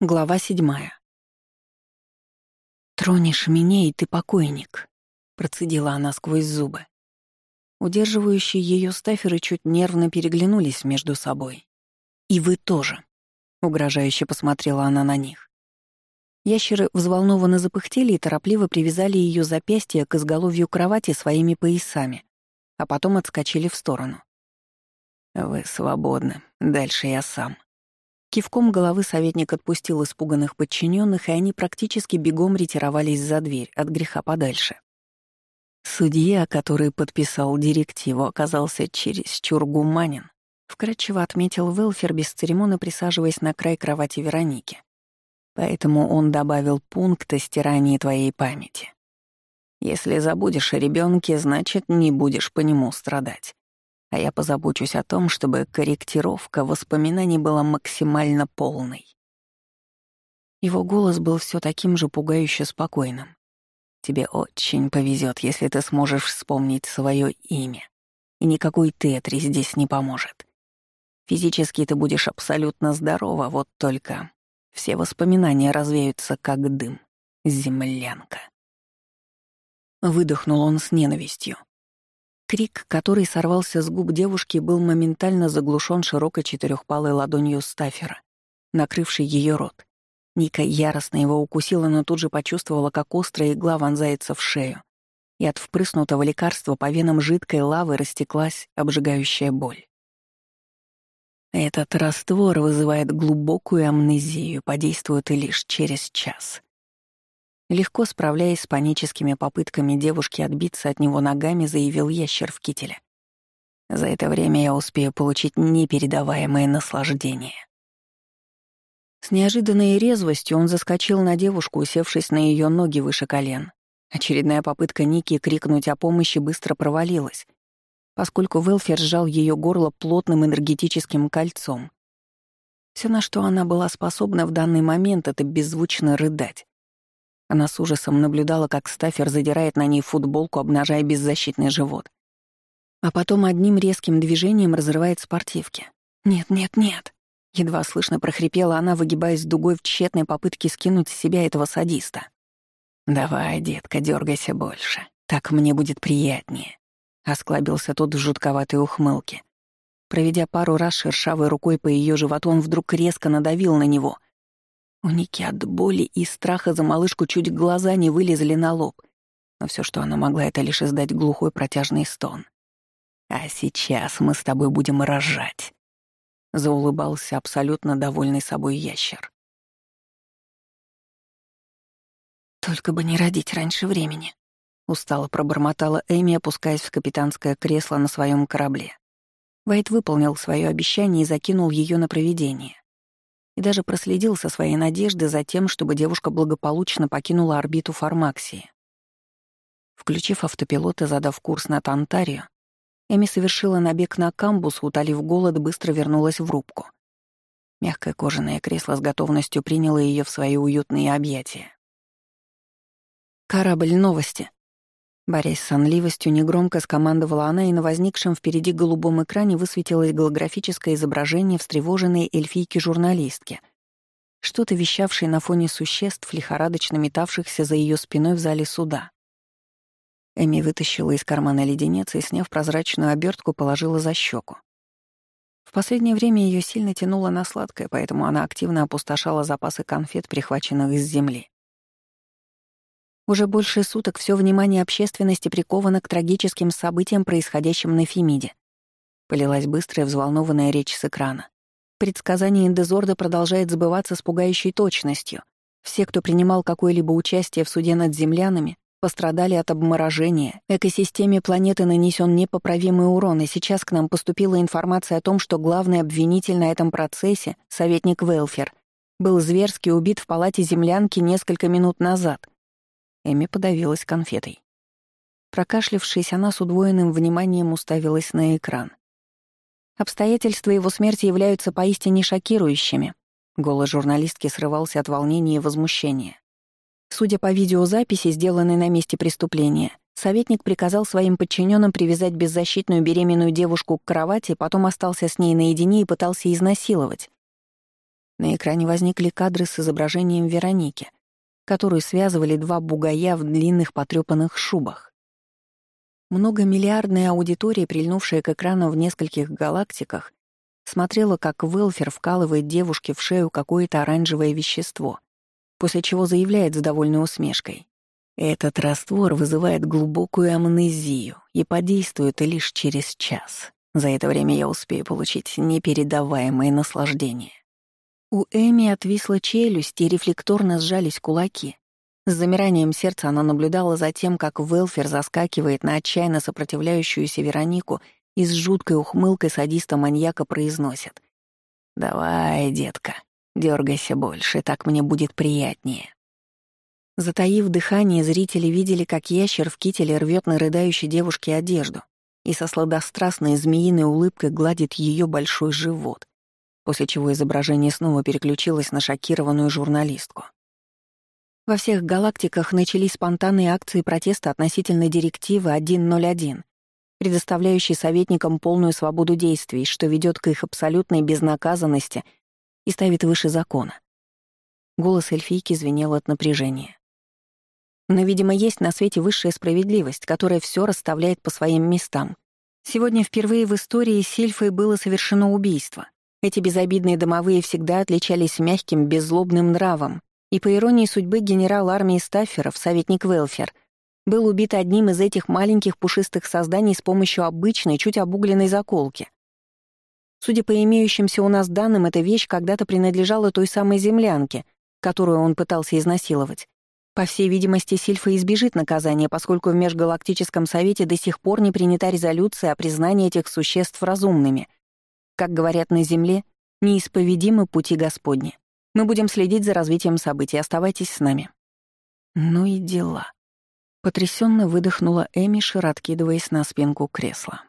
Глава седьмая. «Тронешь меня, и ты покойник», — процедила она сквозь зубы. Удерживающие ее стаферы чуть нервно переглянулись между собой. «И вы тоже», — угрожающе посмотрела она на них. Ящеры взволнованно запыхтели и торопливо привязали ее запястье к изголовью кровати своими поясами, а потом отскочили в сторону. «Вы свободны, дальше я сам», Кивком головы советник отпустил испуганных подчиненных, и они практически бегом ретировались за дверь, от греха подальше. Судья, который подписал директиву, оказался чересчур гуманен, вкратчиво отметил Велфер, бесцеремонно присаживаясь на край кровати Вероники. Поэтому он добавил пункт о стирании твоей памяти. Если забудешь о ребенке, значит, не будешь по нему страдать а я позабочусь о том, чтобы корректировка воспоминаний была максимально полной. Его голос был все таким же пугающе спокойным. Тебе очень повезет, если ты сможешь вспомнить свое имя, и никакой тетрис здесь не поможет. Физически ты будешь абсолютно здорова, вот только все воспоминания развеются как дым. Землянка. Выдохнул он с ненавистью. Крик, который сорвался с губ девушки, был моментально заглушен широкой четырехпалой ладонью Стафера, накрывшей ее рот. Ника яростно его укусила, но тут же почувствовала, как острая игла вонзается в шею, и от впрыснутого лекарства по венам жидкой лавы растеклась обжигающая боль. Этот раствор вызывает глубокую амнезию, подействует и лишь через час. Легко справляясь с паническими попытками девушки отбиться от него ногами, заявил ящер в кителе. За это время я успею получить непередаваемое наслаждение. С неожиданной резвостью он заскочил на девушку, усевшись на ее ноги выше колен. Очередная попытка Ники крикнуть о помощи быстро провалилась, поскольку Велфер сжал ее горло плотным энергетическим кольцом. Все, на что она была способна в данный момент, это беззвучно рыдать. Она с ужасом наблюдала, как Стаффер задирает на ней футболку, обнажая беззащитный живот. А потом одним резким движением разрывает спортивки. «Нет, нет, нет!» Едва слышно прохрипела она, выгибаясь дугой в тщетной попытке скинуть с себя этого садиста. «Давай, детка, дергайся больше. Так мне будет приятнее», — осклабился тот в жутковатой ухмылке. Проведя пару раз шершавой рукой по ее животу, он вдруг резко надавил на него — у Ники от боли и страха за малышку чуть глаза не вылезли на лоб. Но все, что она могла, это лишь издать глухой протяжный стон. «А сейчас мы с тобой будем рожать», — заулыбался абсолютно довольный собой ящер. «Только бы не родить раньше времени», — устало пробормотала Эми, опускаясь в капитанское кресло на своем корабле. Вайт выполнил свое обещание и закинул ее на проведение и даже проследил со своей надежды за тем, чтобы девушка благополучно покинула орбиту Фармаксии. Включив автопилот и задав курс на Тантарию, Эми совершила набег на камбус, утолив голод, быстро вернулась в рубку. Мягкое кожаное кресло с готовностью приняло ее в свои уютные объятия. «Корабль, новости!» Борясь с сонливостью, негромко скомандовала она, и на возникшем впереди голубом экране высветилось голографическое изображение встревоженной эльфийки-журналистки, что-то вещавшее на фоне существ, лихорадочно метавшихся за ее спиной в зале суда. Эми вытащила из кармана леденец и, сняв прозрачную обертку, положила за щеку. В последнее время ее сильно тянуло на сладкое, поэтому она активно опустошала запасы конфет, прихваченных из земли. Уже больше суток все внимание общественности приковано к трагическим событиям, происходящим на Фемиде. Полилась быстрая взволнованная речь с экрана. Предсказание Индезорда продолжает сбываться с пугающей точностью. Все, кто принимал какое-либо участие в суде над землянами, пострадали от обморожения. Экосистеме планеты нанесен непоправимый урон, и сейчас к нам поступила информация о том, что главный обвинитель на этом процессе, советник Велфер, был зверски убит в палате землянки несколько минут назад — Эми подавилась конфетой. Прокашлившись, она с удвоенным вниманием уставилась на экран. Обстоятельства его смерти являются поистине шокирующими. Голос журналистки срывался от волнения и возмущения. Судя по видеозаписи, сделанной на месте преступления, советник приказал своим подчиненным привязать беззащитную беременную девушку к кровати, потом остался с ней наедине и пытался изнасиловать. На экране возникли кадры с изображением Вероники, которую связывали два бугая в длинных потрёпанных шубах. Многомиллиардная аудитория, прильнувшая к экрану в нескольких галактиках, смотрела, как Велфер вкалывает девушке в шею какое-то оранжевое вещество, после чего заявляет с довольной усмешкой. Этот раствор вызывает глубокую амнезию и подействует лишь через час. За это время я успею получить непередаваемое наслаждение. У Эми отвисла челюсть и рефлекторно сжались кулаки. С замиранием сердца она наблюдала за тем, как Велфер заскакивает на отчаянно сопротивляющуюся Веронику и с жуткой ухмылкой садиста-маньяка произносит. «Давай, детка, дергайся больше, так мне будет приятнее». Затаив дыхание, зрители видели, как ящер в кителе рвет на рыдающей девушке одежду и со сладострастной змеиной улыбкой гладит ее большой живот, после чего изображение снова переключилось на шокированную журналистку. Во всех галактиках начались спонтанные акции протеста относительно директивы 101, предоставляющей советникам полную свободу действий, что ведет к их абсолютной безнаказанности и ставит выше закона. Голос эльфийки звенел от напряжения. Но, видимо, есть на свете высшая справедливость, которая все расставляет по своим местам. Сегодня впервые в истории Сильфой было совершено убийство. Эти безобидные домовые всегда отличались мягким, беззлобным нравом, и, по иронии судьбы, генерал армии Стафферов, советник Велфер, был убит одним из этих маленьких пушистых созданий с помощью обычной, чуть обугленной заколки. Судя по имеющимся у нас данным, эта вещь когда-то принадлежала той самой землянке, которую он пытался изнасиловать. По всей видимости, Сильфа избежит наказания, поскольку в Межгалактическом Совете до сих пор не принята резолюция о признании этих существ разумными. Как говорят на Земле, неисповедимы пути Господни. Мы будем следить за развитием событий, оставайтесь с нами». «Ну и дела». Потрясенно выдохнула Эми, широко откидываясь на спинку кресла.